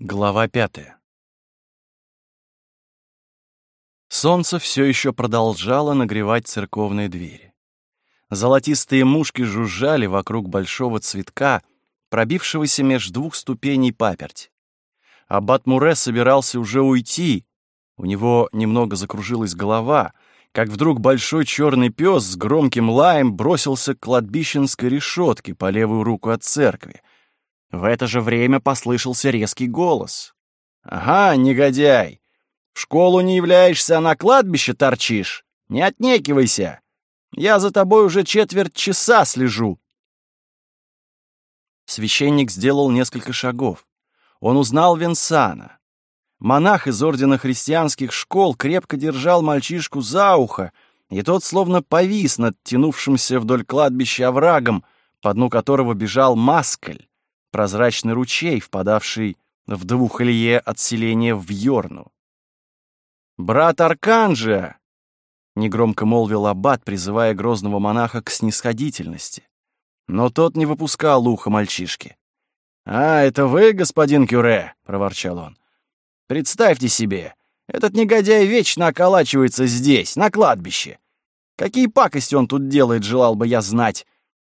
Глава пятая. Солнце все еще продолжало нагревать церковные двери. Золотистые мушки жужжали вокруг большого цветка, пробившегося меж двух ступеней паперть. Аббат Муре собирался уже уйти. У него немного закружилась голова, как вдруг большой черный пес с громким лаем бросился к кладбищенской решетке по левую руку от церкви. В это же время послышался резкий голос. «Ага, негодяй! В школу не являешься, а на кладбище торчишь? Не отнекивайся! Я за тобой уже четверть часа слежу!» Священник сделал несколько шагов. Он узнал Венсана. Монах из ордена христианских школ крепко держал мальчишку за ухо, и тот словно повис над тянувшимся вдоль кладбища оврагом, по дну которого бежал маскаль прозрачный ручей, впадавший в двух илье от селения в Йорну. «Брат Арканджия!» — негромко молвил аббат, призывая грозного монаха к снисходительности. Но тот не выпускал уха мальчишки. «А, это вы, господин Кюре?» — проворчал он. «Представьте себе, этот негодяй вечно околачивается здесь, на кладбище. Какие пакости он тут делает, желал бы я знать.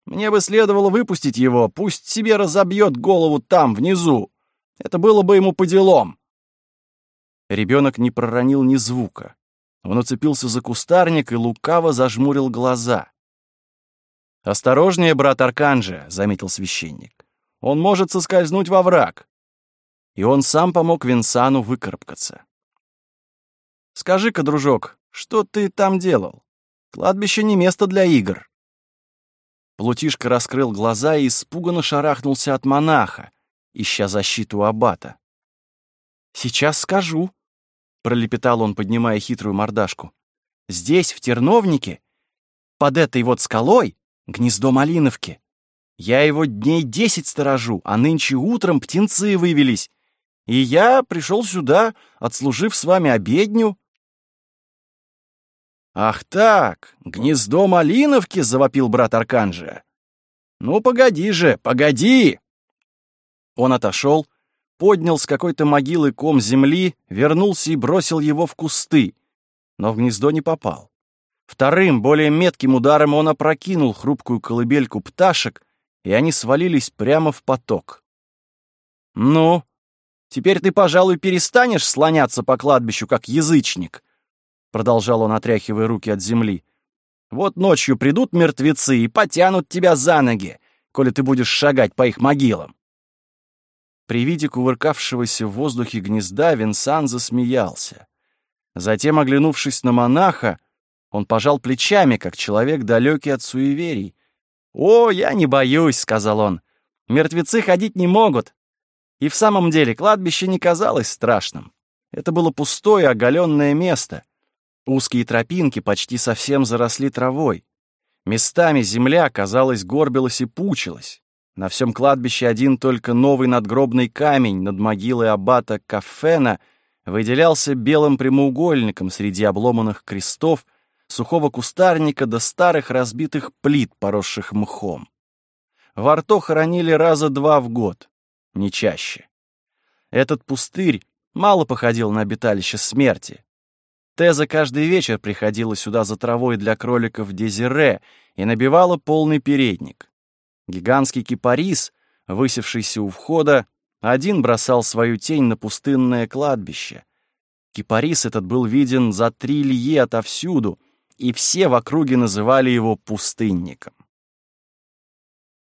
Мне бы следовало выпустить его, пусть себе разобьет голову там, внизу. Это было бы ему по делам. Ребенок не проронил ни звука. Он уцепился за кустарник и лукаво зажмурил глаза. «Осторожнее, брат Арканджи», — заметил священник. «Он может соскользнуть во враг». И он сам помог Винсану выкарабкаться. «Скажи-ка, дружок, что ты там делал? Кладбище не место для игр». Плутишка раскрыл глаза и испуганно шарахнулся от монаха, ища защиту аббата. «Сейчас скажу», — пролепетал он, поднимая хитрую мордашку. «Здесь, в Терновнике, под этой вот скалой, гнездо Малиновки. Я его дней десять сторожу, а нынче утром птенцы вывелись. И я пришел сюда, отслужив с вами обедню». «Ах так, гнездо Малиновки!» — завопил брат Арканджия. «Ну, погоди же, погоди!» Он отошел, поднял с какой-то могилы ком земли, вернулся и бросил его в кусты, но в гнездо не попал. Вторым, более метким ударом он опрокинул хрупкую колыбельку пташек, и они свалились прямо в поток. «Ну, теперь ты, пожалуй, перестанешь слоняться по кладбищу, как язычник», — продолжал он, отряхивая руки от земли. «Вот ночью придут мертвецы и потянут тебя за ноги, коли ты будешь шагать по их могилам». При виде кувыркавшегося в воздухе гнезда Винсан засмеялся. Затем, оглянувшись на монаха, он пожал плечами, как человек, далекий от суеверий. «О, я не боюсь», — сказал он. «Мертвецы ходить не могут». И в самом деле кладбище не казалось страшным. Это было пустое, оголенное место. Узкие тропинки почти совсем заросли травой. Местами земля, казалось, горбилась и пучилась. На всем кладбище один только новый надгробный камень над могилой аббата Кафена выделялся белым прямоугольником среди обломанных крестов, сухого кустарника до старых разбитых плит, поросших мхом. Во рту хоронили раза два в год, не чаще. Этот пустырь мало походил на обиталище смерти. Теза каждый вечер приходила сюда за травой для кроликов Дезире и набивала полный передник. Гигантский кипарис, высевшийся у входа, один бросал свою тень на пустынное кладбище. Кипарис этот был виден за три лье отовсюду, и все в округе называли его пустынником.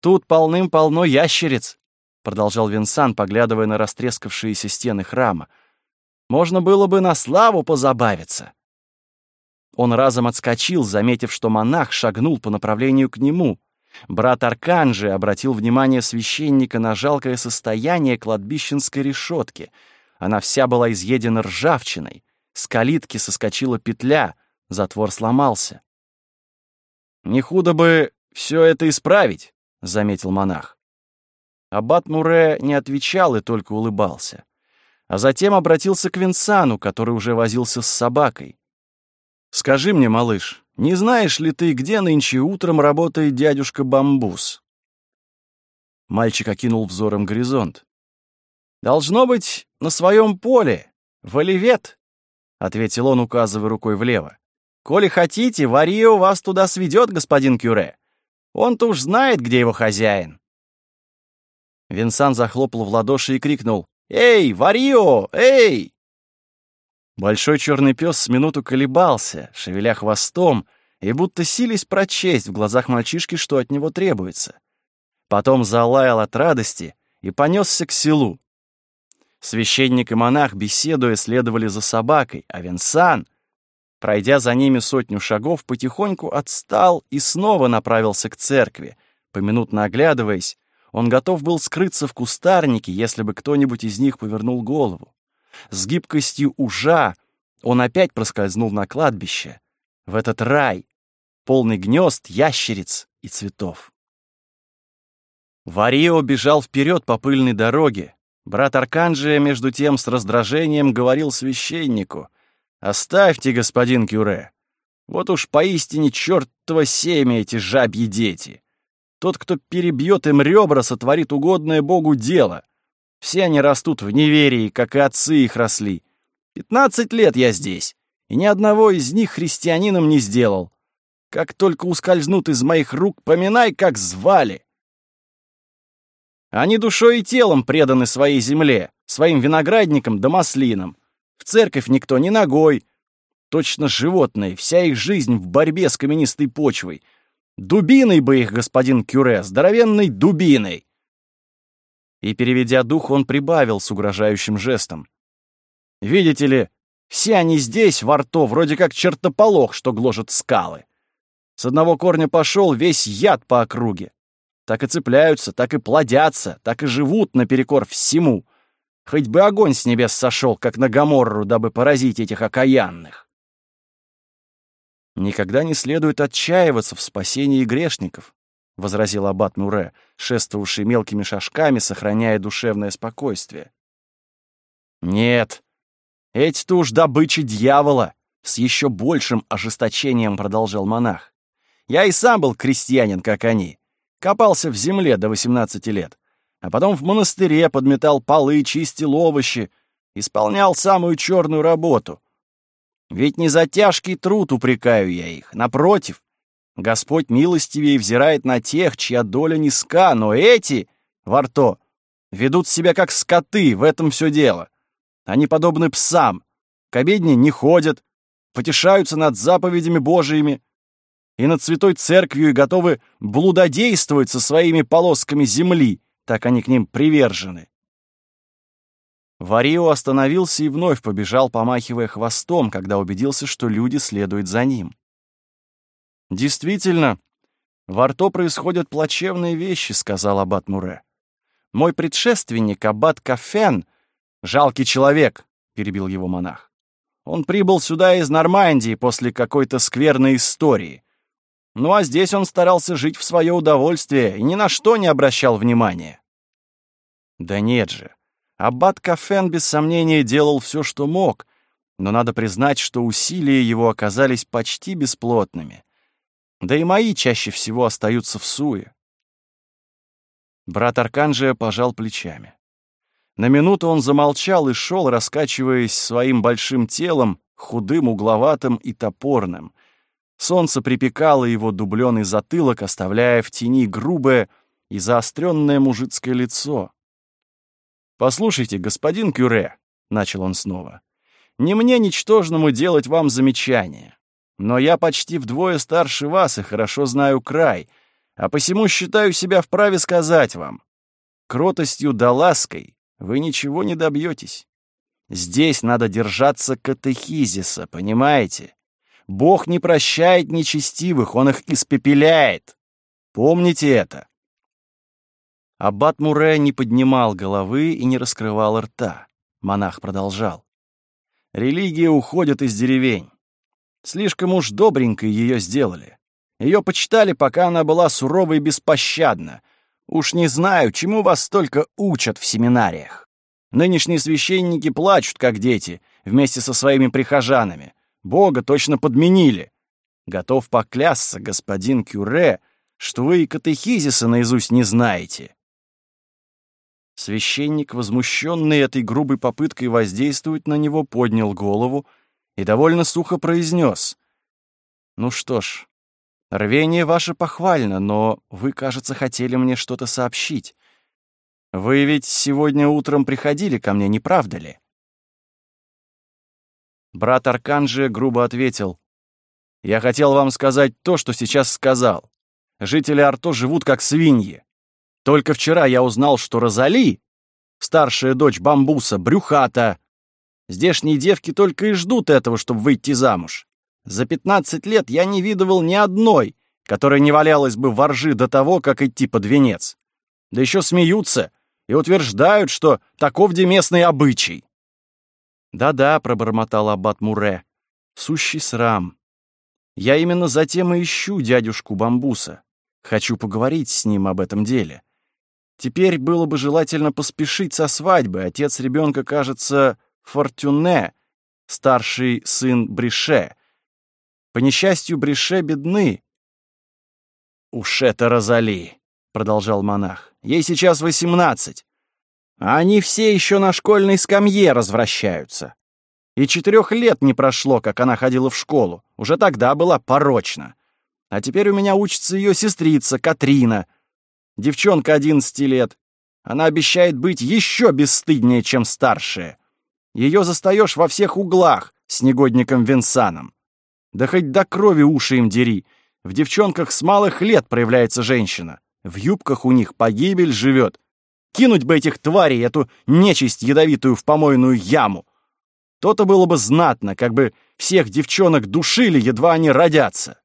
«Тут полным-полно ящериц», — продолжал Винсан, поглядывая на растрескавшиеся стены храма. Можно было бы на славу позабавиться. Он разом отскочил, заметив, что монах шагнул по направлению к нему. Брат Арканжи обратил внимание священника на жалкое состояние кладбищенской решетки. Она вся была изъедена ржавчиной. С калитки соскочила петля, затвор сломался. «Не худо бы все это исправить», — заметил монах. Аббат Муре не отвечал и только улыбался а затем обратился к Винсану, который уже возился с собакой. «Скажи мне, малыш, не знаешь ли ты, где нынче утром работает дядюшка Бамбус?» Мальчик окинул взором горизонт. «Должно быть, на своем поле, в Оливет», — ответил он, указывая рукой влево. «Коли хотите, Варио вас туда сведет, господин Кюре. Он-то уж знает, где его хозяин». Винсан захлопал в ладоши и крикнул «Эй, Варио! Эй!» Большой черный пес с минуту колебался, шевеля хвостом, и будто сились прочесть в глазах мальчишки, что от него требуется. Потом залаял от радости и понесся к селу. Священник и монах, беседуя, следовали за собакой, а Винсан, пройдя за ними сотню шагов, потихоньку отстал и снова направился к церкви. Поминутно оглядываясь, он готов был скрыться в кустарнике, если бы кто-нибудь из них повернул голову. С гибкостью ужа он опять проскользнул на кладбище, в этот рай, полный гнезд, ящериц и цветов. Варио бежал вперед по пыльной дороге. Брат Арканджия, между тем, с раздражением говорил священнику. «Оставьте, господин Кюре. Вот уж поистине чертово семя эти жабьи дети. Тот, кто перебьет им ребра, сотворит угодное Богу дело. Все они растут в неверии, как и отцы их росли. Пятнадцать лет я здесь, и ни одного из них христианином не сделал. Как только ускользнут из моих рук, поминай, как звали. Они душой и телом преданы своей земле, своим виноградникам да маслинам. В церковь никто ни ногой. Точно животные, вся их жизнь в борьбе с каменистой почвой. Дубиной бы их, господин Кюре, здоровенной дубиной. И, переведя дух, он прибавил с угрожающим жестом. Видите ли, все они здесь, во рту, вроде как чертополох, что гложет скалы. С одного корня пошел весь яд по округе. Так и цепляются, так и плодятся, так и живут наперекор всему. Хоть бы огонь с небес сошел, как на Гоморру, дабы поразить этих окаянных. «Никогда не следует отчаиваться в спасении грешников», — возразил аббат Муре, шествовавший мелкими шажками, сохраняя душевное спокойствие. «Нет, эти-то уж добычи дьявола!» — с еще большим ожесточением продолжал монах. «Я и сам был крестьянин, как они. Копался в земле до 18 лет. А потом в монастыре подметал полы, чистил овощи, исполнял самую черную работу. Ведь не за тяжкий труд упрекаю я их. Напротив, Господь милостивее взирает на тех, чья доля низка, но эти, Варто, ведут себя как скоты, в этом все дело. Они подобны псам, к обедне не ходят, потешаются над заповедями Божиими и над святой церковью и готовы блудодействовать со своими полосками земли, так они к ним привержены. Варио остановился и вновь побежал, помахивая хвостом, когда убедился, что люди следуют за ним. «Действительно, во рту происходят плачевные вещи», — сказал аббат Муре. «Мой предшественник, аббат Кафен, «Жалкий человек», — перебил его монах. «Он прибыл сюда из Нормандии после какой-то скверной истории. Ну а здесь он старался жить в свое удовольствие и ни на что не обращал внимания». «Да нет же. Аббат Кафен без сомнения делал все, что мог, но надо признать, что усилия его оказались почти бесплотными. Да и мои чаще всего остаются в суе». Брат Арканджия пожал плечами. На минуту он замолчал и шел, раскачиваясь своим большим телом, худым, угловатым и топорным. Солнце припекало его дубленый затылок, оставляя в тени грубое и заостренное мужицкое лицо. «Послушайте, господин Кюре», — начал он снова, — «не мне ничтожному делать вам замечание, но я почти вдвое старше вас и хорошо знаю край, а посему считаю себя вправе сказать вам, кротостью да лаской вы ничего не добьетесь. Здесь надо держаться катехизиса, понимаете? Бог не прощает нечестивых, Он их испепеляет. Помните это. Аббат Муре не поднимал головы и не раскрывал рта. Монах продолжал. Религия уходит из деревень. Слишком уж добренько ее сделали. Ее почитали, пока она была сурова и беспощадна, Уж не знаю, чему вас столько учат в семинариях. Нынешние священники плачут, как дети, вместе со своими прихожанами. Бога точно подменили. Готов поклясться, господин Кюре, что вы и катехизиса наизусть не знаете. Священник, возмущенный этой грубой попыткой воздействовать на него, поднял голову и довольно сухо произнес. «Ну что ж, рвение ваше похвально, но вы, кажется, хотели мне что-то сообщить. Вы ведь сегодня утром приходили ко мне, не правда ли?» Брат Арканджи грубо ответил. «Я хотел вам сказать то, что сейчас сказал. Жители Арто живут как свиньи. Только вчера я узнал, что Розали, старшая дочь бамбуса, брюхата. Здешние девки только и ждут этого, чтобы выйти замуж. За пятнадцать лет я не видывал ни одной, которая не валялась бы во ржи до того, как идти под венец. Да еще смеются и утверждают, что таков деместный обычай. «Да-да», — пробормотал аббат Муре, — «сущий срам. Я именно затем и ищу дядюшку Бамбуса. Хочу поговорить с ним об этом деле. Теперь было бы желательно поспешить со свадьбой. Отец ребенка, кажется, Фортюне, старший сын Брише. По несчастью, Брише бедны. «Уж это Розали», — продолжал монах. «Ей сейчас восемнадцать. А они все еще на школьной скамье развращаются. И четырех лет не прошло, как она ходила в школу. Уже тогда была порочна. А теперь у меня учится ее сестрица Катрина. Девчонка одиннадцати лет. Она обещает быть еще бесстыднее, чем старшая. Ее застаешь во всех углах с негодником Винсаном. Да хоть до крови уши им дери. В девчонках с малых лет проявляется женщина. В юбках у них погибель живет. Кинуть бы этих тварей, эту нечисть ядовитую в помойную яму. То-то было бы знатно, как бы всех девчонок душили, едва они родятся.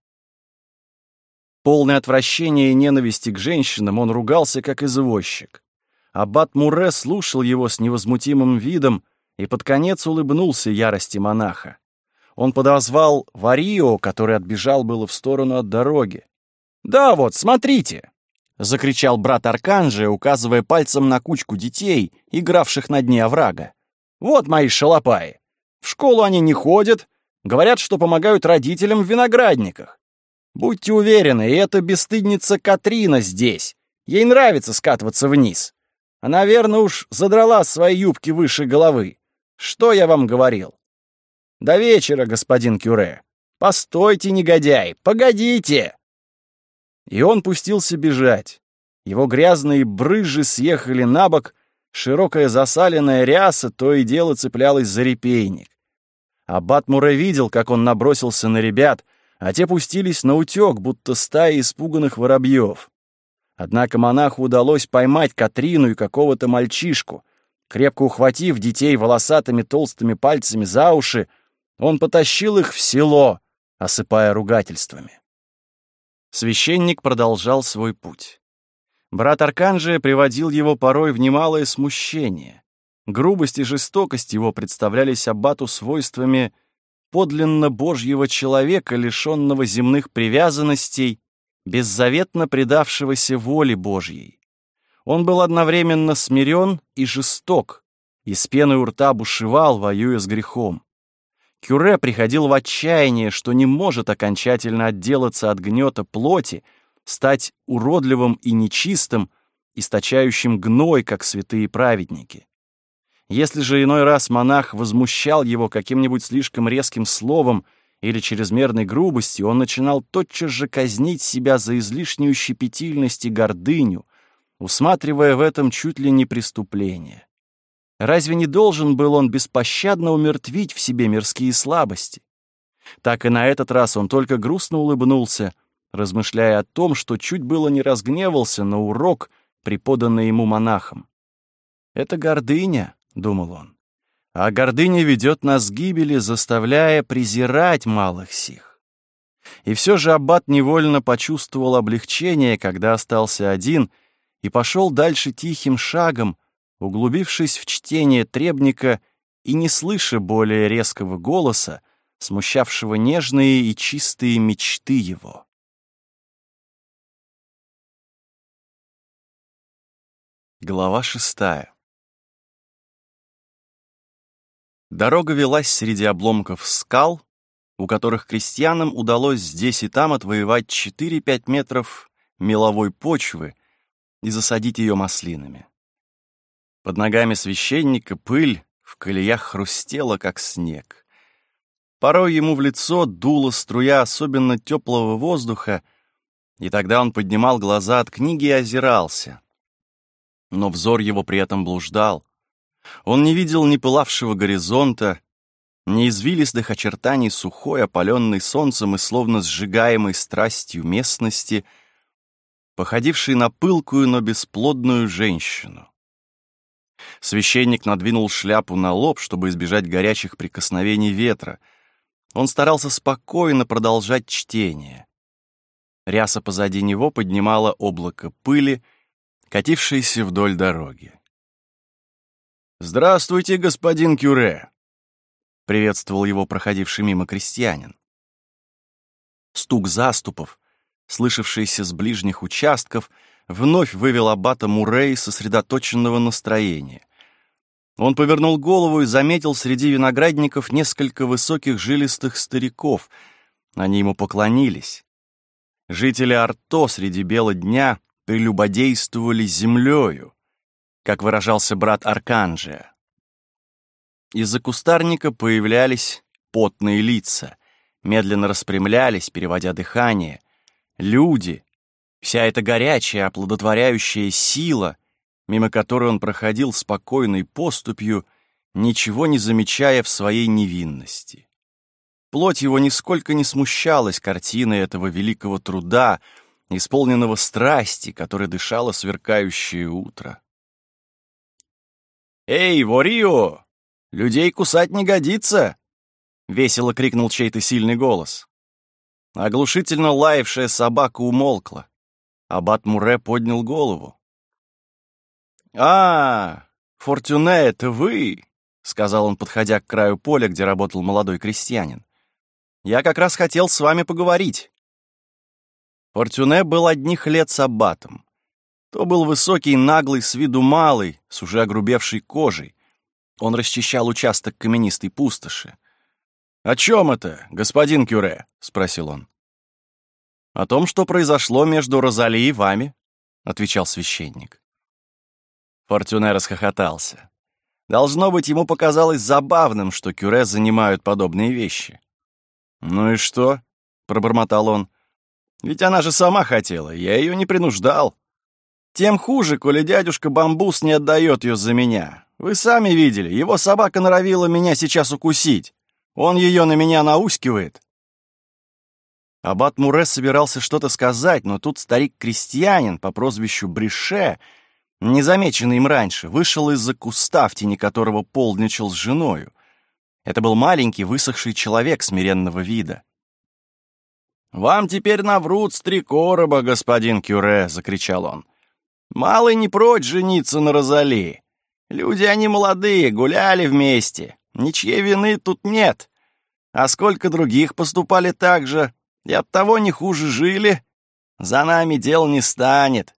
Полное отвращение и ненависти к женщинам, он ругался, как извозчик. Аббат Муре слушал его с невозмутимым видом и под конец улыбнулся ярости монаха. Он подозвал Варио, который отбежал было в сторону от дороги. «Да вот, смотрите!» — закричал брат Арканджи, указывая пальцем на кучку детей, игравших на дне оврага. «Вот мои шалопаи! В школу они не ходят, говорят, что помогают родителям в виноградниках. Будьте уверены, эта бесстыдница Катрина здесь. Ей нравится скатываться вниз. Она, верно, уж задрала свои юбки выше головы. Что я вам говорил? До вечера, господин Кюре. Постойте, негодяй, погодите!» И он пустился бежать. Его грязные брызжи съехали на бок, широкая засаленная ряса то и дело цеплялась за репейник. Аббат Муре видел, как он набросился на ребят, а те пустились на утек, будто стаи испуганных воробьев. Однако монаху удалось поймать Катрину и какого-то мальчишку. Крепко ухватив детей волосатыми толстыми пальцами за уши, он потащил их в село, осыпая ругательствами. Священник продолжал свой путь. Брат Арканджия приводил его порой в немалое смущение. Грубость и жестокость его представлялись аббату свойствами подлинно Божьего человека, лишенного земных привязанностей, беззаветно предавшегося воле Божьей. Он был одновременно смирен и жесток, и с пеной у рта бушевал, воюя с грехом. Кюре приходил в отчаяние, что не может окончательно отделаться от гнета плоти, стать уродливым и нечистым, источающим гной, как святые праведники. Если же иной раз монах возмущал его каким-нибудь слишком резким словом или чрезмерной грубостью, он начинал тотчас же казнить себя за излишнюю щепетильность и гордыню, усматривая в этом чуть ли не преступление. Разве не должен был он беспощадно умертвить в себе мирские слабости? Так и на этот раз он только грустно улыбнулся, размышляя о том, что чуть было не разгневался на урок, преподанный ему монахом. «Это гордыня», — думал он, — «а гордыня ведет нас к гибели, заставляя презирать малых сих». И все же аббат невольно почувствовал облегчение, когда остался один, и пошел дальше тихим шагом, углубившись в чтение требника и не слыша более резкого голоса, смущавшего нежные и чистые мечты его. Глава шестая Дорога велась среди обломков скал, у которых крестьянам удалось здесь и там отвоевать 4-5 метров меловой почвы и засадить ее маслинами. Под ногами священника пыль в колеях хрустела, как снег. Порой ему в лицо дула струя особенно теплого воздуха, и тогда он поднимал глаза от книги и озирался. Но взор его при этом блуждал. Он не видел ни пылавшего горизонта, ни извилистых очертаний сухой, опаленной солнцем и словно сжигаемой страстью местности, походившей на пылкую, но бесплодную женщину. Священник надвинул шляпу на лоб, чтобы избежать горячих прикосновений ветра. Он старался спокойно продолжать чтение. Ряса позади него поднимала облако пыли, катившееся вдоль дороги. «Здравствуйте, господин Кюре!» — приветствовал его проходивший мимо крестьянин. Стук заступов, слышавшийся с ближних участков, вновь вывел аббата Мурей сосредоточенного настроения. Он повернул голову и заметил среди виноградников несколько высоких жилистых стариков. Они ему поклонились. Жители Арто среди бела дня прелюбодействовали землею, как выражался брат Арканджия. Из-за кустарника появлялись потные лица, медленно распрямлялись, переводя дыхание. Люди, вся эта горячая, оплодотворяющая сила, мимо которой он проходил спокойной поступью, ничего не замечая в своей невинности. Плоть его нисколько не смущалась картиной этого великого труда, исполненного страсти, которой дышало сверкающее утро. «Эй, Ворио! Людей кусать не годится!» — весело крикнул чей-то сильный голос. Оглушительно лаявшая собака умолкла. Аббат Муре поднял голову. «А, Фортюне, это вы!» — сказал он, подходя к краю поля, где работал молодой крестьянин. «Я как раз хотел с вами поговорить». Фортюне был одних лет с аббатом. То был высокий, наглый, с виду малый, с уже огрубевшей кожей. Он расчищал участок каменистой пустоши. «О чем это, господин Кюре?» — спросил он. «О том, что произошло между Розали и вами», — отвечал священник. Фортюне расхохотался. Должно быть, ему показалось забавным, что Кюре занимают подобные вещи. «Ну и что?» — пробормотал он. «Ведь она же сама хотела, я ее не принуждал». Тем хуже, коли дядюшка Бамбус не отдает ее за меня. Вы сами видели, его собака норовила меня сейчас укусить. Он ее на меня наускивает. Аббат Муре собирался что-то сказать, но тут старик-крестьянин по прозвищу Брише, незамеченный им раньше, вышел из-за куста, в тени которого полдничал с женою. Это был маленький, высохший человек смиренного вида. «Вам теперь наврут с три короба, господин Кюре!» — закричал он. Малый не прочь жениться на Розали. Люди они молодые, гуляли вместе. Ничьей вины тут нет. А сколько других поступали так же, и оттого не хуже жили. За нами дел не станет.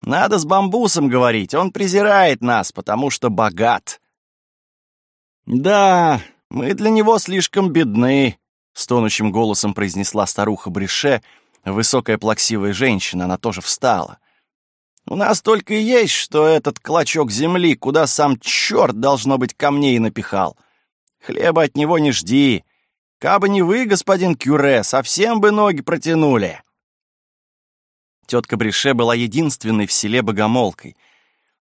Надо с бамбусом говорить, он презирает нас, потому что богат. Да, мы для него слишком бедны, — стонущим голосом произнесла старуха Брише, высокая плаксивая женщина, она тоже встала. У нас только и есть, что этот клочок земли, куда сам черт, должно быть, камней напихал. Хлеба от него не жди. Кабы не вы, господин Кюре, совсем бы ноги протянули. Тетка Брише была единственной в селе богомолкой.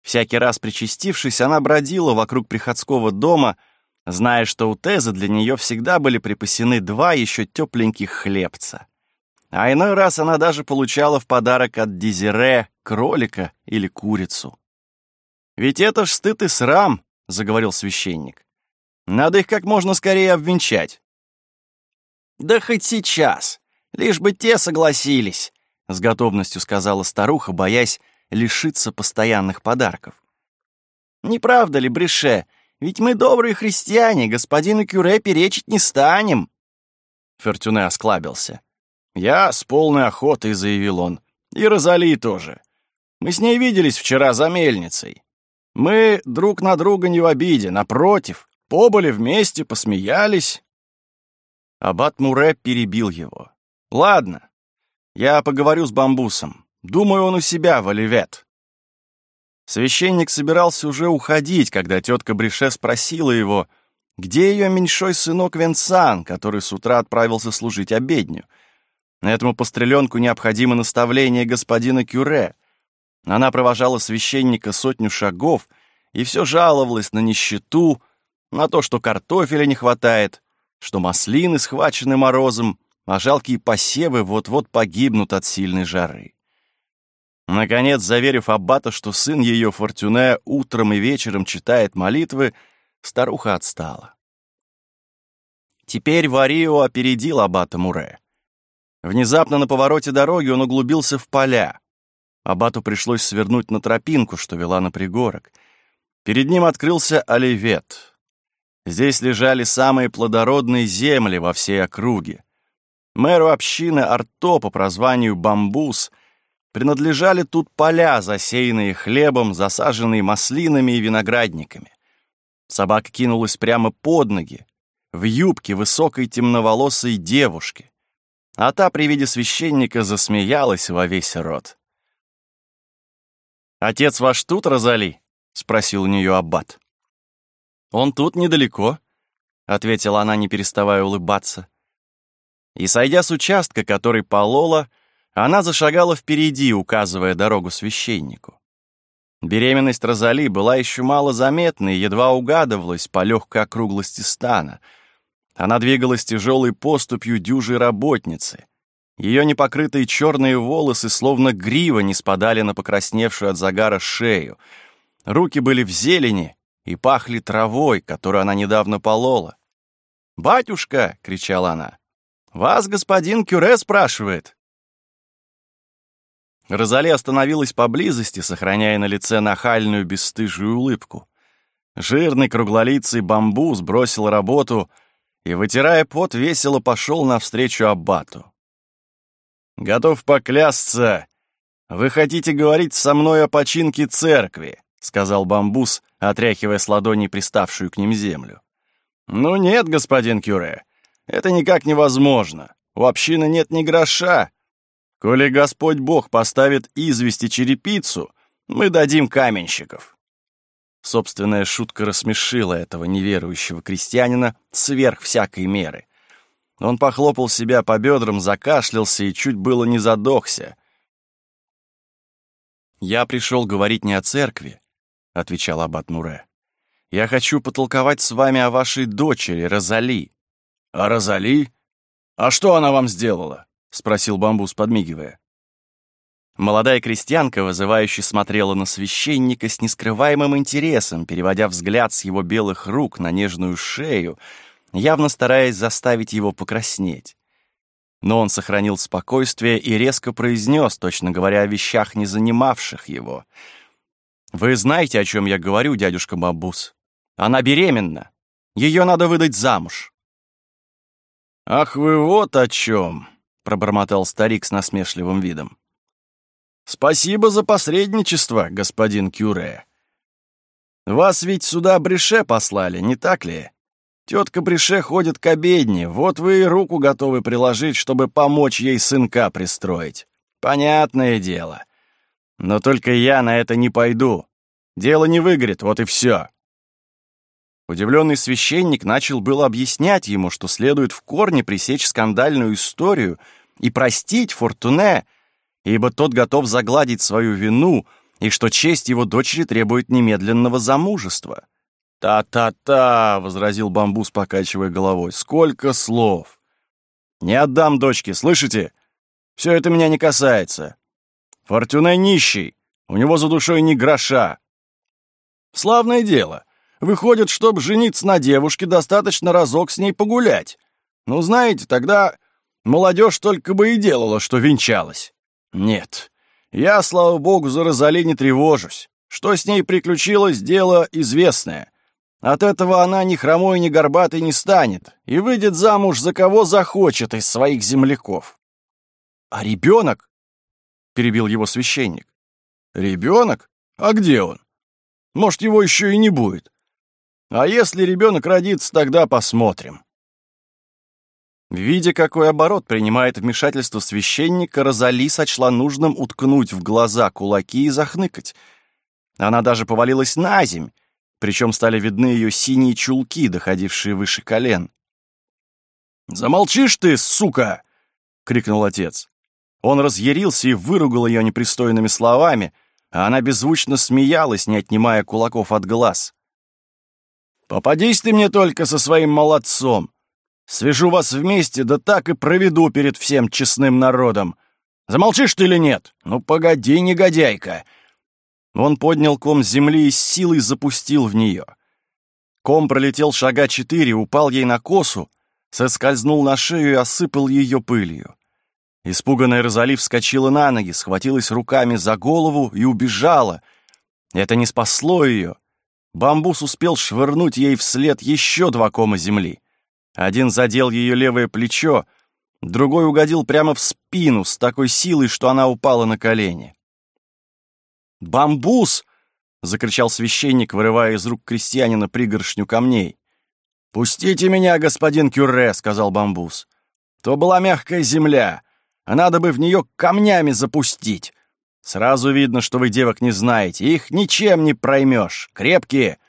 Всякий раз причастившись, она бродила вокруг приходского дома, зная, что у Теза для нее всегда были припасены два еще тепленьких хлебца. А иной раз она даже получала в подарок от Дезире кролика или курицу. «Ведь это ж стыд и срам», — заговорил священник. «Надо их как можно скорее обвенчать». «Да хоть сейчас, лишь бы те согласились», — с готовностью сказала старуха, боясь лишиться постоянных подарков. «Не правда ли, Брише? Ведь мы добрые христиане, господину Кюре перечить не станем». Фертюне осклабился. «Я с полной охотой», — заявил он. «И Розали тоже. Мы с ней виделись вчера за мельницей. Мы друг на друга не в обиде, напротив, побыли вместе, посмеялись». Аббат Муре перебил его. «Ладно, я поговорю с бамбусом. Думаю, он у себя в Оливет». Священник собирался уже уходить, когда тетка Брише спросила его, где ее меньшой сынок Венсан, который с утра отправился служить обедню. Этому постреленку необходимо наставление господина Кюре. Она провожала священника сотню шагов и все жаловалась на нищету, на то, что картофеля не хватает, что маслины схвачены морозом, а жалкие посевы вот-вот погибнут от сильной жары. Наконец, заверив Аббата, что сын ее Фортюне утром и вечером читает молитвы, старуха отстала. Теперь Варио опередил Аббата Муре. Внезапно на повороте дороги он углубился в поля. Абату пришлось свернуть на тропинку, что вела на пригорок. Перед ним открылся оливет. Здесь лежали самые плодородные земли во всей округе. Мэру общины Арто по прозванию Бамбус принадлежали тут поля, засеянные хлебом, засаженные маслинами и виноградниками. Собака кинулась прямо под ноги, в юбке высокой темноволосой девушки, а та при виде священника засмеялась во весь рот. «Отец ваш тут, Розали?» — спросил у нее аббат. «Он тут недалеко», — ответила она, не переставая улыбаться. И, сойдя с участка, который полола, она зашагала впереди, указывая дорогу священнику. Беременность Розали была еще мало заметна и едва угадывалась по легкой округлости стана. Она двигалась тяжелой поступью дюжей работницы. Ее непокрытые черные волосы, словно грива, не спадали на покрасневшую от загара шею. Руки были в зелени и пахли травой, которую она недавно полола. «Батюшка!» — кричала она. «Вас господин Кюре спрашивает!» Розали остановилась поблизости, сохраняя на лице нахальную бесстыжую улыбку. Жирный круглолицый бамбус бросил работу и, вытирая пот, весело пошел навстречу Аббату. «Готов поклясться. Вы хотите говорить со мной о починке церкви», — сказал бамбус, отряхивая с ладони приставшую к ним землю. «Ну нет, господин Кюре, это никак невозможно. У общины нет ни гроша. Коли Господь Бог поставит известь и черепицу, мы дадим каменщиков». Собственная шутка рассмешила этого неверующего крестьянина сверх всякой меры. Он похлопал себя по бедрам, закашлялся и чуть было не задохся. «Я пришел говорить не о церкви», — отвечал аббат Муре. «Я хочу потолковать с вами о вашей дочери, Розали». «А Розали? А что она вам сделала?» — спросил Бамбус, подмигивая. Молодая крестьянка, вызывающе смотрела на священника с нескрываемым интересом, переводя взгляд с его белых рук на нежную шею, явно стараясь заставить его покраснеть. Но он сохранил спокойствие и резко произнес, точно говоря о вещах, не занимавших его. «Вы знаете, о чем я говорю, дядюшка Бабус? Она беременна. Ее надо выдать замуж». «Ах вы вот о чем!» — пробормотал старик с насмешливым видом. «Спасибо за посредничество, господин Кюре. Вас ведь сюда Брише послали, не так ли? Тетка Брише ходит к обедне, вот вы и руку готовы приложить, чтобы помочь ей сынка пристроить. Понятное дело. Но только я на это не пойду. Дело не выгорит, вот и все. Удивленный священник начал было объяснять ему, что следует в корне пресечь скандальную историю и простить Фортуне, ибо тот готов загладить свою вину и что честь его дочери требует немедленного замужества. «Та-та-та!» — возразил бамбус, покачивая головой. «Сколько слов!» «Не отдам дочке, слышите? Все это меня не касается. Фортуна нищий, у него за душой ни гроша. Славное дело. Выходит, чтобы жениться на девушке, достаточно разок с ней погулять. Ну, знаете, тогда молодежь только бы и делала, что венчалась. Нет, я, слава богу, за Розали не тревожусь. Что с ней приключилось, дело известное. От этого она ни хромой, ни горбатой не станет и выйдет замуж за кого захочет из своих земляков. А ребенок? Перебил его священник. Ребенок? А где он? Может, его еще и не будет. А если ребенок родится, тогда посмотрим. Видя, какой оборот принимает вмешательство священника, Розали сочла нужным уткнуть в глаза кулаки и захныкать — Она даже повалилась на земь, причем стали видны ее синие чулки, доходившие выше колен. «Замолчишь ты, сука!» — крикнул отец. Он разъярился и выругал ее непристойными словами, а она беззвучно смеялась, не отнимая кулаков от глаз. «Попадись ты мне только со своим молодцом! Свяжу вас вместе, да так и проведу перед всем честным народом! Замолчишь ты или нет? Ну, погоди, негодяйка!» Он поднял ком земли и с силой запустил в нее. Ком пролетел шага четыре, упал ей на косу, соскользнул на шею и осыпал ее пылью. Испуганная Розали вскочила на ноги, схватилась руками за голову и убежала. Это не спасло ее. Бамбус успел швырнуть ей вслед еще два кома земли. Один задел ее левое плечо, другой угодил прямо в спину с такой силой, что она упала на колени. «Бамбус!» — закричал священник, вырывая из рук крестьянина пригоршню камней. «Пустите меня, господин Кюрре», — сказал Бамбус. «То была мягкая земля а надо бы в нее камнями запустить. Сразу видно, что вы девок не знаете, их ничем не проймешь, крепкие.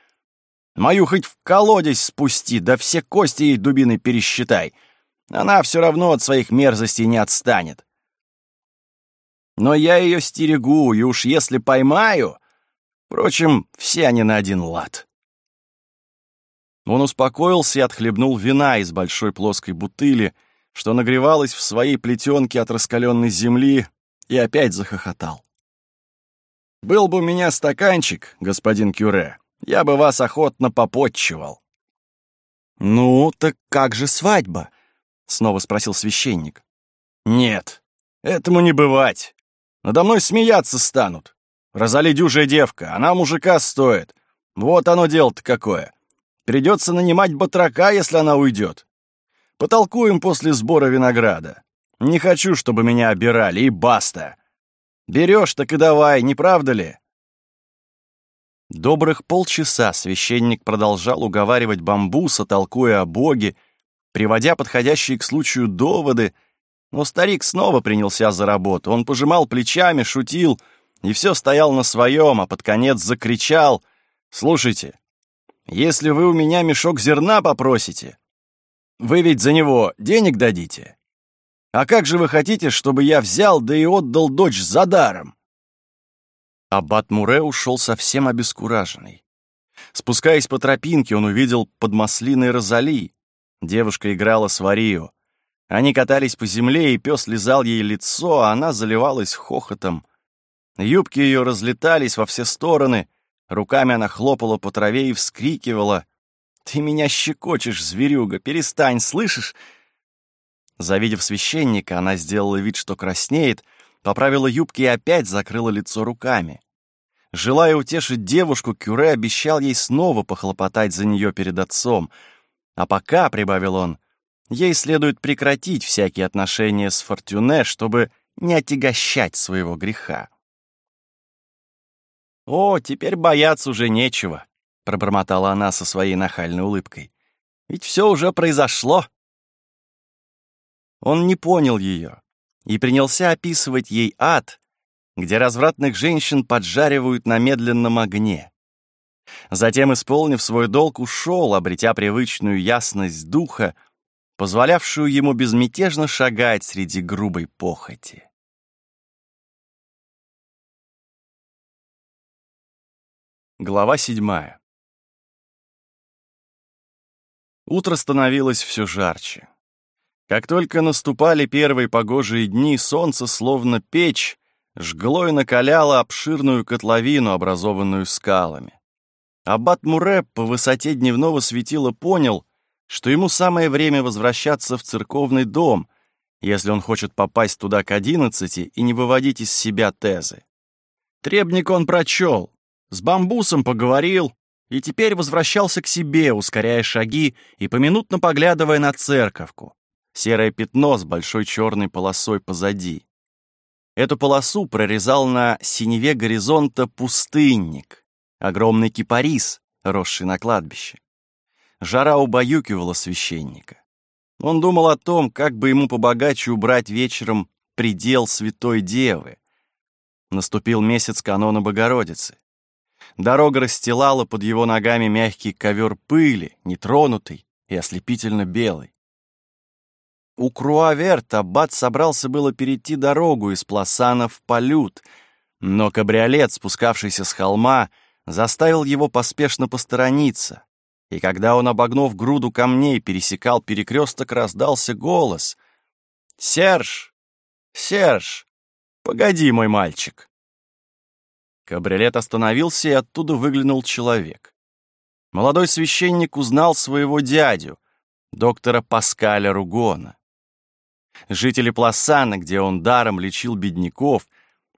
Мою хоть в колодец спусти, да все кости ей дубиной пересчитай. Она все равно от своих мерзостей не отстанет. Но я ее стерегу, и уж если поймаю... Впрочем, все они на один лад. Он успокоился и отхлебнул вина из большой плоской бутыли, что нагревалась в своей плетенке от раскаленной земли, и опять захохотал. «Был бы у меня стаканчик, господин Кюре, я бы вас охотно попотчевал». «Ну, так как же свадьба?» — снова спросил священник. «Нет, этому не бывать. Надо мной смеяться станут. Розали дюжая девка, она мужика стоит. Вот оно дело-то какое. Придется нанимать батрака, если она уйдет. Потолкуем после сбора винограда. Не хочу, чтобы меня обирали, и баста. Берешь, так и давай, не правда ли?» Добрых полчаса священник продолжал уговаривать бамбуса, толкуя о Боге, приводя подходящие к случаю доводы, но старик снова принялся за работу. Он пожимал плечами, шутил, и все стоял на своем, а под конец закричал «Слушайте, если вы у меня мешок зерна попросите, вы ведь за него денег дадите? А как же вы хотите, чтобы я взял, да и отдал дочь за даром?» Аббат Муре ушел совсем обескураженный. Спускаясь по тропинке, он увидел под маслиной Розали. Девушка играла с Варио. Они катались по земле, и пес лизал ей лицо, а она заливалась хохотом. Юбки ее разлетались во все стороны, руками она хлопала по траве и вскрикивала. «Ты меня щекочешь, зверюга! Перестань, слышишь?» Завидев священника, она сделала вид, что краснеет, поправила юбки и опять закрыла лицо руками. Желая утешить девушку, Кюре обещал ей снова похлопотать за нее перед отцом. А пока, — прибавил он, — ей следует прекратить всякие отношения с Фортюне, чтобы не отягощать своего греха. О, теперь бояться уже нечего. — пробормотала она со своей нахальной улыбкой. «Ведь все уже произошло!» Он не понял ее и принялся описывать ей ад, где развратных женщин поджаривают на медленном огне. Затем, исполнив свой долг, ушел, обретя привычную ясность духа, позволявшую ему безмятежно шагать среди грубой похоти. Глава седьмая Утро становилось все жарче. Как только наступали первые погожие дни, солнце, словно печь, жгло и накаляло обширную котловину, образованную скалами. Аббат Муре по высоте дневного светила понял, что ему самое время возвращаться в церковный дом, если он хочет попасть туда к одиннадцати и не выводить из себя тезы. Требник он прочел, с бамбусом поговорил, и теперь возвращался к себе, ускоряя шаги и поминутно поглядывая на церковку. Серое пятно с большой черной полосой позади. Эту полосу прорезал на синеве горизонта пустынник, огромный кипарис, росший на кладбище. Жара убаюкивала священника. Он думал о том, как бы ему побогаче убрать вечером предел Святой Девы. Наступил месяц канона Богородицы. Дорога расстилала под его ногами мягкий ковер пыли, нетронутый и ослепительно белый. У Круаверт аббат собрался было перейти дорогу из Пласана в Полют, но кабриолет, спускавшийся с холма, заставил его поспешно посторониться, и когда он, обогнув груду камней, пересекал перекресток, раздался голос. «Серж! Серж! Погоди, мой мальчик!» Кабриолет остановился, и оттуда выглянул человек. Молодой священник узнал своего дядю, доктора Паскаля Ругона. Жители Пласана, где он даром лечил бедняков,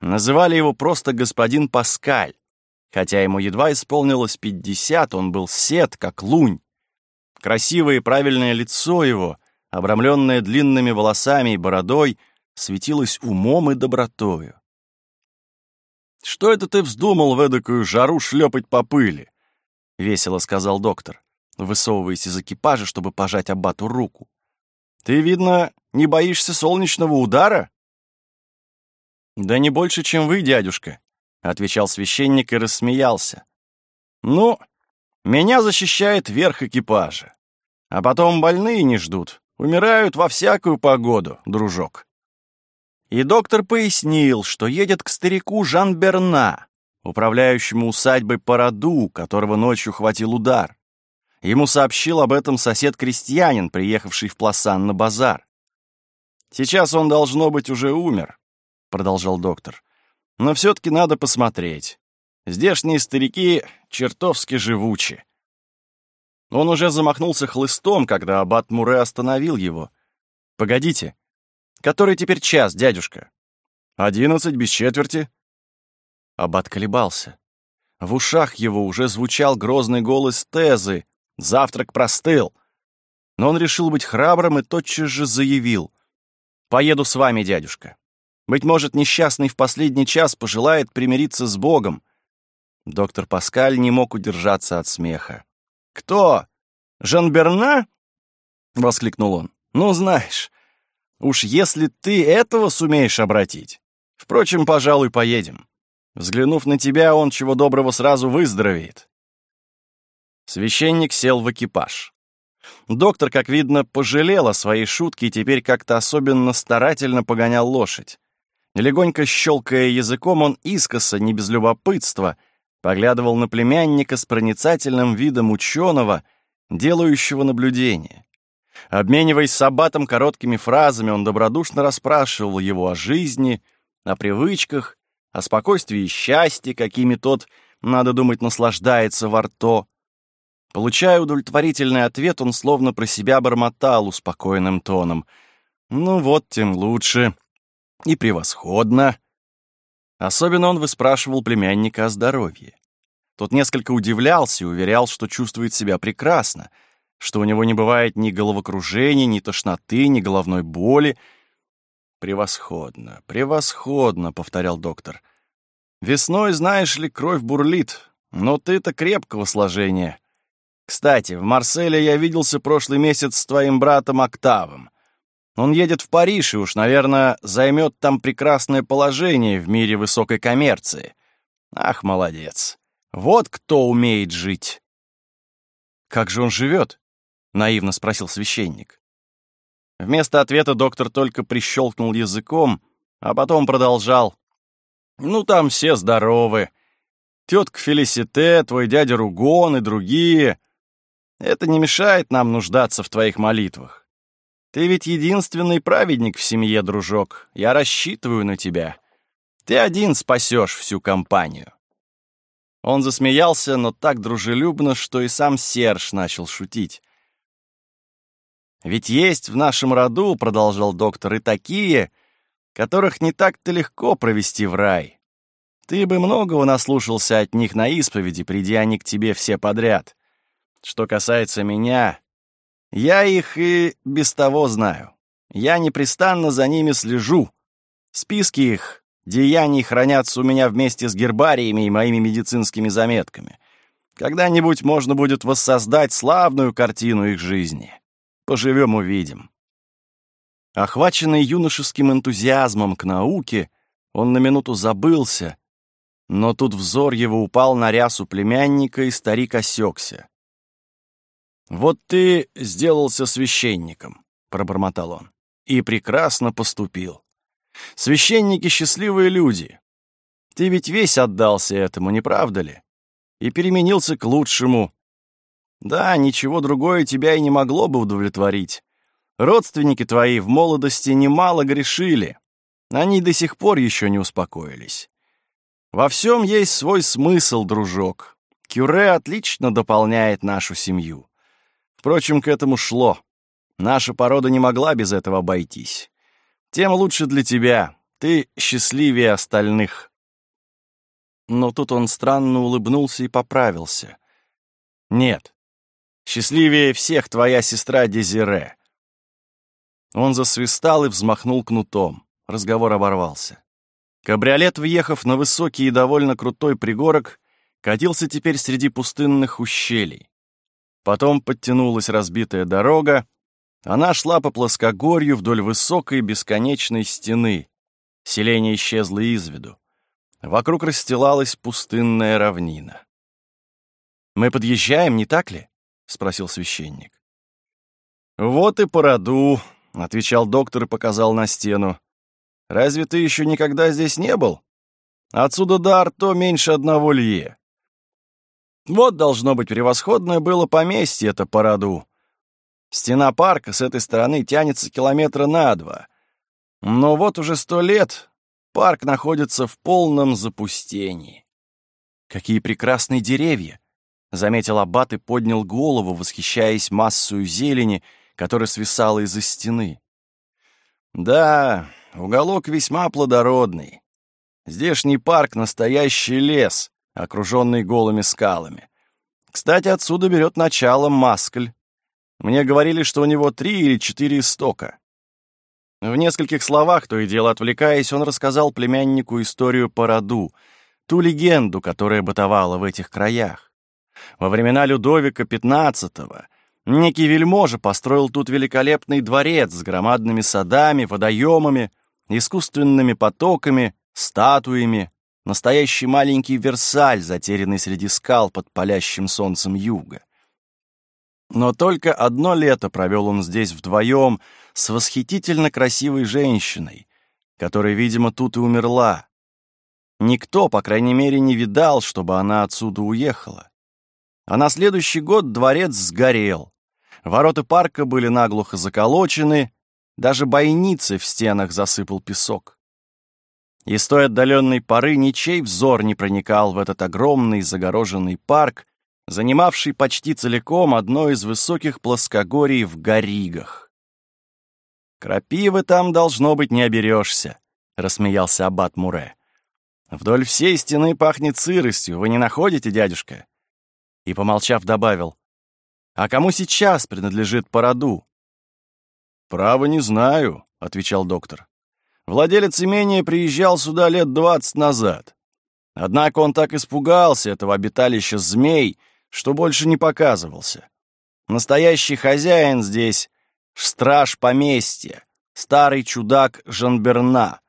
называли его просто господин Паскаль, Хотя ему едва исполнилось пятьдесят, он был сед, как лунь. Красивое и правильное лицо его, обрамленное длинными волосами и бородой, светилось умом и добротою. «Что это ты вздумал в эдакую жару шлепать по пыли?» — весело сказал доктор, высовываясь из экипажа, чтобы пожать аббату руку. «Ты, видно, не боишься солнечного удара?» «Да не больше, чем вы, дядюшка», отвечал священник и рассмеялся. Ну, меня защищает верх экипажа. А потом больные не ждут, умирают во всякую погоду, дружок. И доктор пояснил, что едет к старику Жан-Берна, управляющему усадьбой Параду, которого ночью хватил удар. Ему сообщил об этом сосед-крестьянин, приехавший в Пласан на базар. «Сейчас он, должно быть, уже умер», — продолжал доктор. Но все-таки надо посмотреть. Здешние старики чертовски живучи. Он уже замахнулся хлыстом, когда аббат Муре остановил его. «Погодите. Который теперь час, дядюшка?» «Одиннадцать без четверти». Аббат колебался. В ушах его уже звучал грозный голос Тезы. «Завтрак простыл». Но он решил быть храбрым и тотчас же заявил. «Поеду с вами, дядюшка». Быть может, несчастный в последний час пожелает примириться с Богом. Доктор Паскаль не мог удержаться от смеха. «Кто? Жан-Берна?» — воскликнул он. «Ну, знаешь, уж если ты этого сумеешь обратить. Впрочем, пожалуй, поедем. Взглянув на тебя, он чего доброго сразу выздоровеет». Священник сел в экипаж. Доктор, как видно, пожалел о своей шутке и теперь как-то особенно старательно погонял лошадь. Легонько щелкая языком, он искоса, не без любопытства, поглядывал на племянника с проницательным видом ученого, делающего наблюдение. Обмениваясь с Аббатом короткими фразами, он добродушно расспрашивал его о жизни, о привычках, о спокойствии и счастье, какими тот, надо думать, наслаждается во рто. Получая удовлетворительный ответ, он словно про себя бормотал успокоенным тоном. «Ну вот, тем лучше и превосходно. Особенно он выспрашивал племянника о здоровье. Тот несколько удивлялся и уверял, что чувствует себя прекрасно, что у него не бывает ни головокружения, ни тошноты, ни головной боли. «Превосходно, превосходно», — повторял доктор. «Весной, знаешь ли, кровь бурлит, но ты-то крепкого сложения. Кстати, в Марселе я виделся прошлый месяц с твоим братом Октавом. Он едет в Париж и уж, наверное, займет там прекрасное положение в мире высокой коммерции. Ах, молодец. Вот кто умеет жить. «Как же он живет?» — наивно спросил священник. Вместо ответа доктор только прищелкнул языком, а потом продолжал. «Ну, там все здоровы. Тетка Фелисите, твой дядя Ругон и другие. Это не мешает нам нуждаться в твоих молитвах. Ты ведь единственный праведник в семье, дружок. Я рассчитываю на тебя. Ты один спасешь всю компанию». Он засмеялся, но так дружелюбно, что и сам Серж начал шутить. «Ведь есть в нашем роду, — продолжал доктор, — и такие, которых не так-то легко провести в рай. Ты бы многого наслушался от них на исповеди, придя они к тебе все подряд. Что касается меня, я их и без того знаю. Я непрестанно за ними слежу. Списки их деяний хранятся у меня вместе с гербариями и моими медицинскими заметками. Когда-нибудь можно будет воссоздать славную картину их жизни. Поживем — увидим. Охваченный юношеским энтузиазмом к науке, он на минуту забылся Но тут взор его упал на рясу племянника, и старик осекся. «Вот ты сделался священником», — пробормотал он, — «и прекрасно поступил. Священники — счастливые люди. Ты ведь весь отдался этому, не правда ли? И переменился к лучшему. Да, ничего другое тебя и не могло бы удовлетворить. Родственники твои в молодости немало грешили. Они до сих пор еще не успокоились. Во всем есть свой смысл, дружок. Кюре отлично дополняет нашу семью. Впрочем, к этому шло. Наша порода не могла без этого обойтись. Тем лучше для тебя. Ты счастливее остальных. Но тут он странно улыбнулся и поправился. Нет, счастливее всех твоя сестра Дезире. Он засвистал и взмахнул кнутом. Разговор оборвался. Кабриолет, въехав на высокий и довольно крутой пригорок, катился теперь среди пустынных ущелий. Потом подтянулась разбитая дорога, она шла по плоскогорью вдоль высокой бесконечной стены. Селение исчезло из виду. Вокруг расстилалась пустынная равнина. «Мы подъезжаем, не так ли?» — спросил священник. «Вот и по роду», — отвечал доктор и показал на стену. «Разве ты еще никогда здесь не был? Отсюда до Арто меньше одного лье. Вот, должно быть, превосходное было поместье это по роду. Стена парка с этой стороны тянется километра на два. Но вот уже сто лет парк находится в полном запустении. «Какие прекрасные деревья!» — заметил Аббат и поднял голову, восхищаясь массою зелени, которая свисала из-за стены. Да, уголок весьма плодородный. Здешний парк — настоящий лес, окруженный голыми скалами. Кстати, отсюда берет начало Маскль. Мне говорили, что у него три или четыре истока. В нескольких словах, то и дело отвлекаясь, он рассказал племяннику историю по роду, ту легенду, которая бытовала в этих краях. Во времена Людовика XV Некий вельможа построил тут великолепный дворец с громадными садами, водоемами, искусственными потоками, статуями, настоящий маленький Версаль, затерянный среди скал под палящим солнцем юга. Но только одно лето провел он здесь вдвоем с восхитительно красивой женщиной, которая, видимо, тут и умерла. Никто, по крайней мере, не видал, чтобы она отсюда уехала. А на следующий год дворец сгорел. Ворота парка были наглухо заколочены, даже бойницы в стенах засыпал песок. И с той отдаленной поры ничей взор не проникал в этот огромный загороженный парк, занимавший почти целиком одно из высоких плоскогорий в Горигах. «Крапивы там, должно быть, не оберешься», — рассмеялся аббат Муре. «Вдоль всей стены пахнет сыростью, вы не находите, дядюшка?» И, помолчав, добавил, а кому сейчас принадлежит породу? «Право не знаю», — отвечал доктор. «Владелец имения приезжал сюда лет двадцать назад. Однако он так испугался этого обиталища змей, что больше не показывался. Настоящий хозяин здесь — страж поместья, старый чудак Жанберна.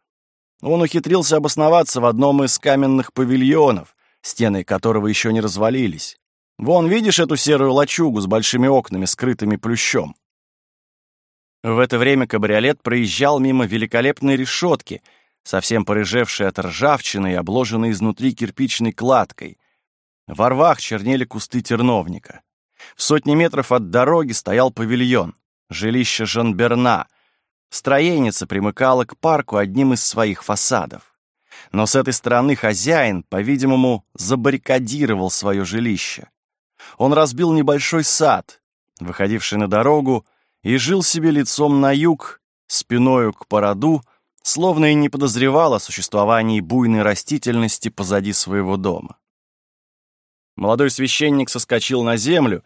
Он ухитрился обосноваться в одном из каменных павильонов, стены которого еще не развалились. Вон, видишь эту серую лачугу с большими окнами, скрытыми плющом?» В это время кабриолет проезжал мимо великолепной решетки, совсем порыжевшей от ржавчины и обложенной изнутри кирпичной кладкой. Во рвах чернели кусты терновника. В сотни метров от дороги стоял павильон, жилище Жанберна. Строеница примыкала к парку одним из своих фасадов. Но с этой стороны хозяин, по-видимому, забаррикадировал свое жилище он разбил небольшой сад, выходивший на дорогу, и жил себе лицом на юг, спиною к породу, словно и не подозревал о существовании буйной растительности позади своего дома. Молодой священник соскочил на землю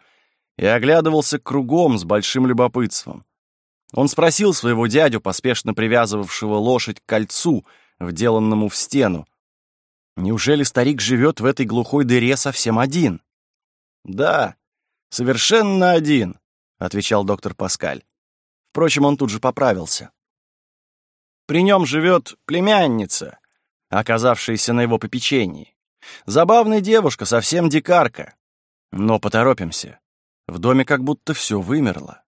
и оглядывался кругом с большим любопытством. Он спросил своего дядю, поспешно привязывавшего лошадь к кольцу, вделанному в стену, «Неужели старик живет в этой глухой дыре совсем один?» «Да, совершенно один», — отвечал доктор Паскаль. Впрочем, он тут же поправился. «При нем живет племянница, оказавшаяся на его попечении. Забавная девушка, совсем дикарка. Но поторопимся. В доме как будто все вымерло.